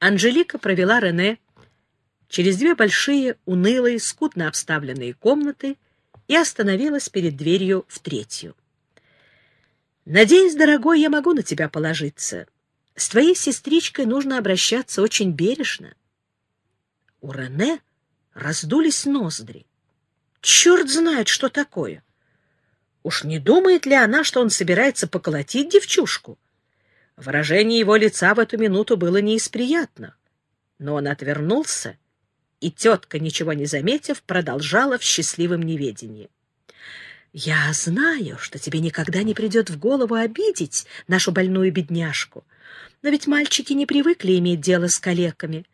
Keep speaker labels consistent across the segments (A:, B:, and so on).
A: Анжелика провела Рене через две большие, унылые, скудно обставленные комнаты и остановилась перед дверью в третью. «Надеюсь, дорогой, я могу на тебя положиться. С твоей сестричкой нужно обращаться очень бережно». У Рене раздулись ноздри. Черт знает, что такое. Уж не думает ли она, что он собирается поколотить девчушку? Выражение его лица в эту минуту было не из приятных. Но он отвернулся и тетка, ничего не заметив, продолжала в счастливом неведении. «Я знаю, что тебе никогда не придет в голову обидеть нашу больную бедняжку, но ведь мальчики не привыкли иметь дело с калеками.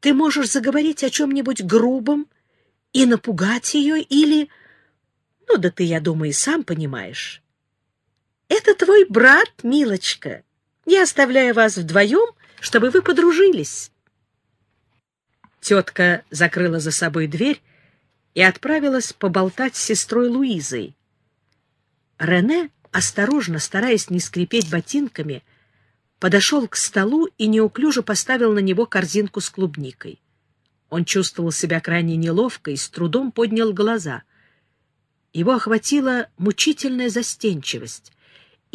A: Ты можешь заговорить о чем-нибудь грубом и напугать ее, или... Ну да ты, я думаю, и сам понимаешь. Это твой брат, милочка. Я оставляю вас вдвоем, чтобы вы подружились». Тетка закрыла за собой дверь и отправилась поболтать с сестрой Луизой. Рене, осторожно, стараясь не скрипеть ботинками, подошел к столу и неуклюже поставил на него корзинку с клубникой. Он чувствовал себя крайне неловко и с трудом поднял глаза. Его охватила мучительная застенчивость,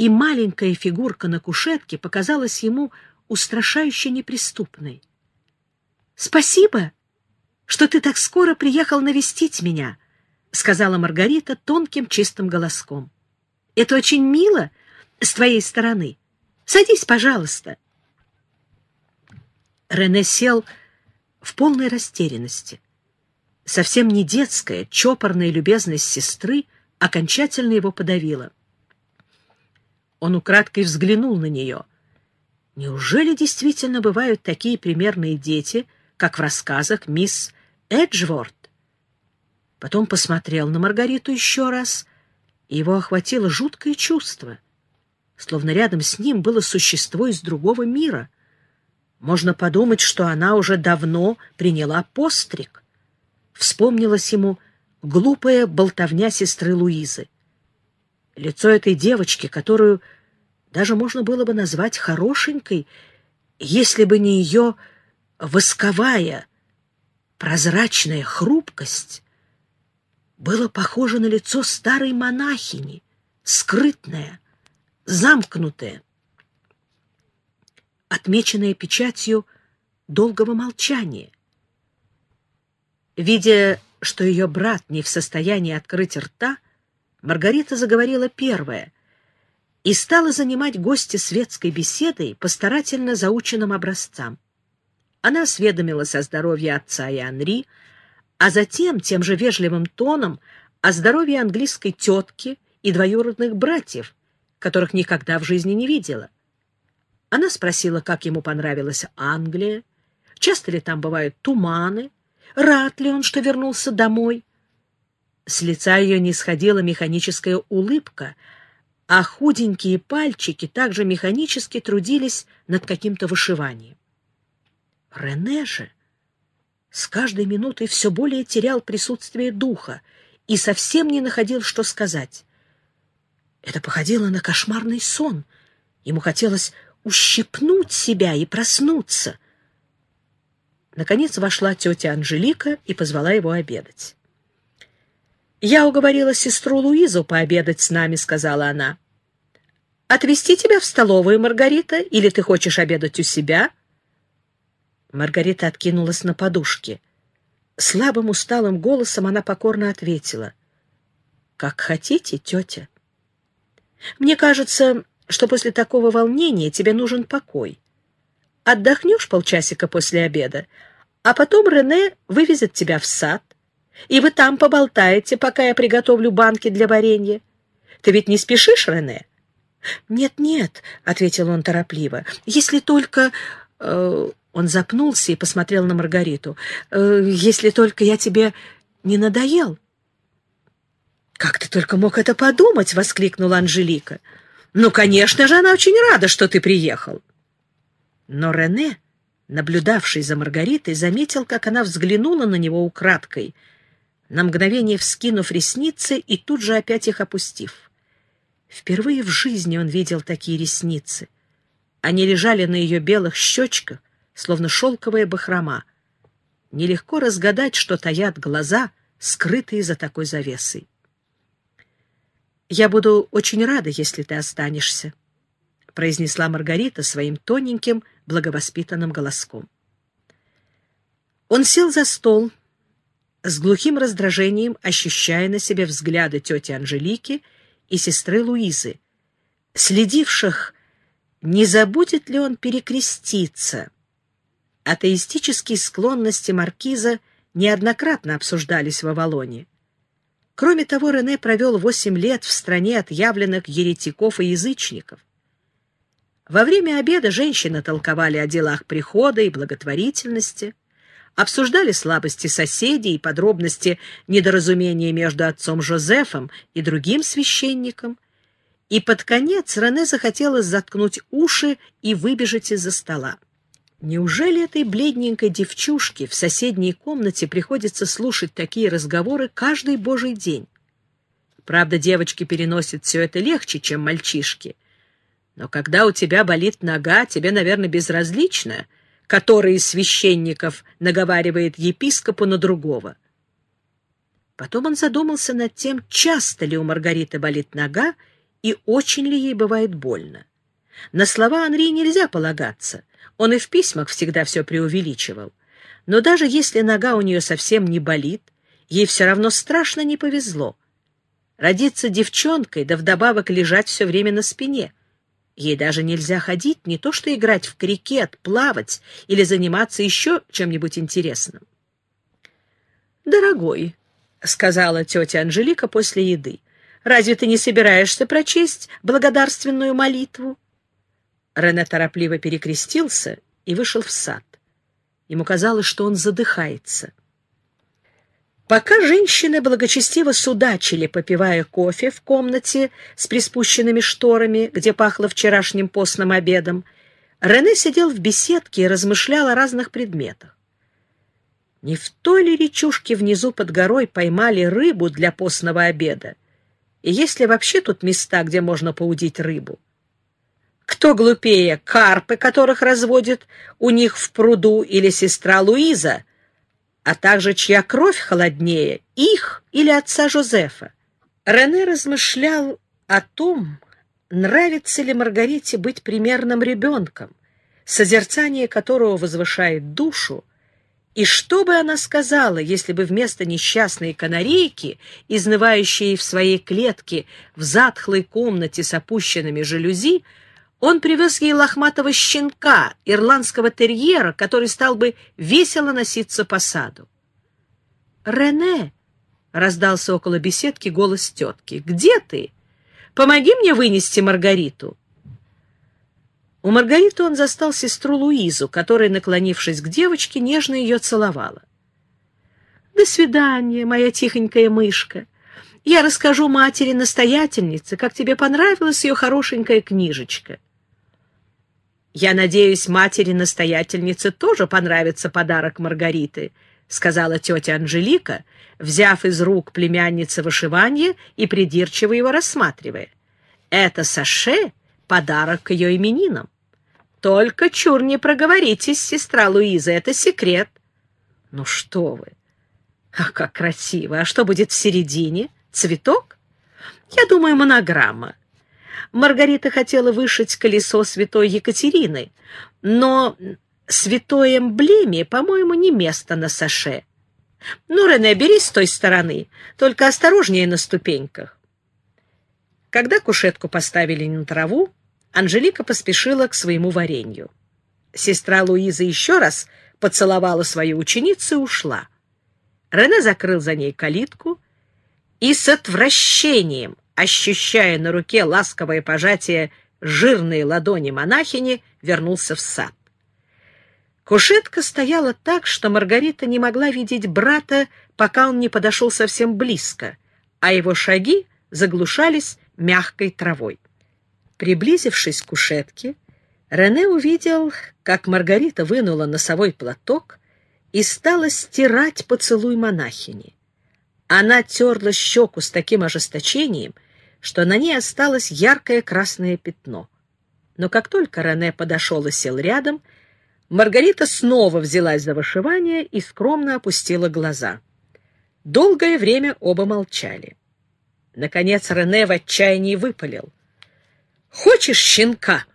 A: и маленькая фигурка на кушетке показалась ему устрашающе неприступной. «Спасибо, что ты так скоро приехал навестить меня», — сказала Маргарита тонким чистым голоском. «Это очень мило с твоей стороны. Садись, пожалуйста». Рене сел в полной растерянности. Совсем не детская, чопорная любезность сестры окончательно его подавила. Он украдкой взглянул на нее. Неужели действительно бывают такие примерные дети — как в рассказах мисс Эджворд. Потом посмотрел на Маргариту еще раз, и его охватило жуткое чувство, словно рядом с ним было существо из другого мира. Можно подумать, что она уже давно приняла постриг. Вспомнилась ему глупая болтовня сестры Луизы. Лицо этой девочки, которую даже можно было бы назвать хорошенькой, если бы не ее восковая, прозрачная хрупкость было похоже на лицо старой монахини, скрытное, замкнутое, отмеченное печатью долгого молчания. Видя, что ее брат не в состоянии открыть рта, Маргарита заговорила первая и стала занимать гостя светской беседой по старательно заученным образцам. Она осведомилась о здоровье отца и Анри, а затем тем же вежливым тоном о здоровье английской тетки и двоюродных братьев, которых никогда в жизни не видела. Она спросила, как ему понравилась Англия, часто ли там бывают туманы, рад ли он, что вернулся домой. С лица ее не сходила механическая улыбка, а худенькие пальчики также механически трудились над каким-то вышиванием. Рене же с каждой минутой все более терял присутствие духа и совсем не находил, что сказать. Это походило на кошмарный сон. Ему хотелось ущипнуть себя и проснуться. Наконец вошла тетя Анжелика и позвала его обедать. «Я уговорила сестру Луизу пообедать с нами», — сказала она. «Отвезти тебя в столовую, Маргарита, или ты хочешь обедать у себя?» Маргарита откинулась на подушке. Слабым усталым голосом она покорно ответила. «Как хотите, тетя. Мне кажется, что после такого волнения тебе нужен покой. Отдохнешь полчасика после обеда, а потом Рене вывезет тебя в сад, и вы там поболтаете, пока я приготовлю банки для варенья. Ты ведь не спешишь, Рене?» «Нет-нет», — ответил он торопливо, — «если только...» э, он запнулся и посмотрел на Маргариту. «Э, «Если только я тебе не надоел». «Как ты только мог это подумать?» — воскликнула Анжелика. «Ну, конечно же, она очень рада, что ты приехал». Но Рене, наблюдавший за Маргаритой, заметил, как она взглянула на него украдкой, на мгновение вскинув ресницы и тут же опять их опустив. Впервые в жизни он видел такие ресницы. Они лежали на ее белых щечках, словно шелковая бахрома. Нелегко разгадать, что таят глаза, скрытые за такой завесой. «Я буду очень рада, если ты останешься», — произнесла Маргарита своим тоненьким, благовоспитанным голоском. Он сел за стол, с глухим раздражением ощущая на себе взгляды тети Анжелики и сестры Луизы, следивших, не забудет ли он перекреститься. Атеистические склонности маркиза неоднократно обсуждались в Авалоне. Кроме того, Рене провел восемь лет в стране отъявленных еретиков и язычников. Во время обеда женщины толковали о делах прихода и благотворительности, обсуждали слабости соседей и подробности недоразумения между отцом Жозефом и другим священником, и под конец Рене захотелось заткнуть уши и выбежать из-за стола. Неужели этой бледненькой девчушке в соседней комнате приходится слушать такие разговоры каждый божий день? Правда, девочки переносят все это легче, чем мальчишки. Но когда у тебя болит нога, тебе, наверное, безразлично, который из священников наговаривает епископу на другого. Потом он задумался над тем, часто ли у Маргариты болит нога и очень ли ей бывает больно. На слова Анри нельзя полагаться — он и в письмах всегда все преувеличивал. Но даже если нога у нее совсем не болит, ей все равно страшно не повезло. Родиться девчонкой, да вдобавок лежать все время на спине. Ей даже нельзя ходить, не то что играть в крикет, плавать или заниматься еще чем-нибудь интересным. «Дорогой», — сказала тетя Анжелика после еды, — «разве ты не собираешься прочесть благодарственную молитву?» Рене торопливо перекрестился и вышел в сад. Ему казалось, что он задыхается. Пока женщины благочестиво судачили, попивая кофе в комнате с приспущенными шторами, где пахло вчерашним постным обедом, Рене сидел в беседке и размышлял о разных предметах. Не в той ли речушке внизу под горой поймали рыбу для постного обеда? И есть ли вообще тут места, где можно поудить рыбу? Кто глупее, карпы, которых разводят у них в пруду, или сестра Луиза, а также чья кровь холоднее, их или отца Жозефа? Рене размышлял о том, нравится ли Маргарите быть примерным ребенком, созерцание которого возвышает душу, и что бы она сказала, если бы вместо несчастной канарейки, изнывающей в своей клетке в затхлой комнате с опущенными жалюзи, он привез ей лохматого щенка, ирландского терьера, который стал бы весело носиться по саду. «Рене!» — раздался около беседки голос тетки. «Где ты? Помоги мне вынести Маргариту!» У Маргариты он застал сестру Луизу, которая, наклонившись к девочке, нежно ее целовала. «До свидания, моя тихонькая мышка. Я расскажу матери-настоятельнице, как тебе понравилась ее хорошенькая книжечка». «Я надеюсь, матери-настоятельнице тоже понравится подарок Маргариты», сказала тетя Анжелика, взяв из рук племянницы вышивание и придирчиво его рассматривая. «Это Саше — подарок к ее именинам. Только чур не проговоритесь, сестра Луиза, это секрет». «Ну что вы! Ах, как красиво! А что будет в середине? Цветок? Я думаю, монограмма. Маргарита хотела вышить колесо святой Екатерины, но святой эмблеме, по-моему, не место на саше. Ну, Рене, бери с той стороны, только осторожнее на ступеньках. Когда кушетку поставили на траву, Анжелика поспешила к своему варенью. Сестра Луиза еще раз поцеловала свою ученицу и ушла. Рене закрыл за ней калитку и с отвращением ощущая на руке ласковое пожатие жирной ладони монахини, вернулся в сад. Кушетка стояла так, что Маргарита не могла видеть брата, пока он не подошел совсем близко, а его шаги заглушались мягкой травой. Приблизившись к кушетке, Рене увидел, как Маргарита вынула носовой платок и стала стирать поцелуй монахини. Она терла щеку с таким ожесточением, что на ней осталось яркое красное пятно. Но как только Рене подошел и сел рядом, Маргарита снова взялась за вышивание и скромно опустила глаза. Долгое время оба молчали. Наконец Рене в отчаянии выпалил. «Хочешь щенка?»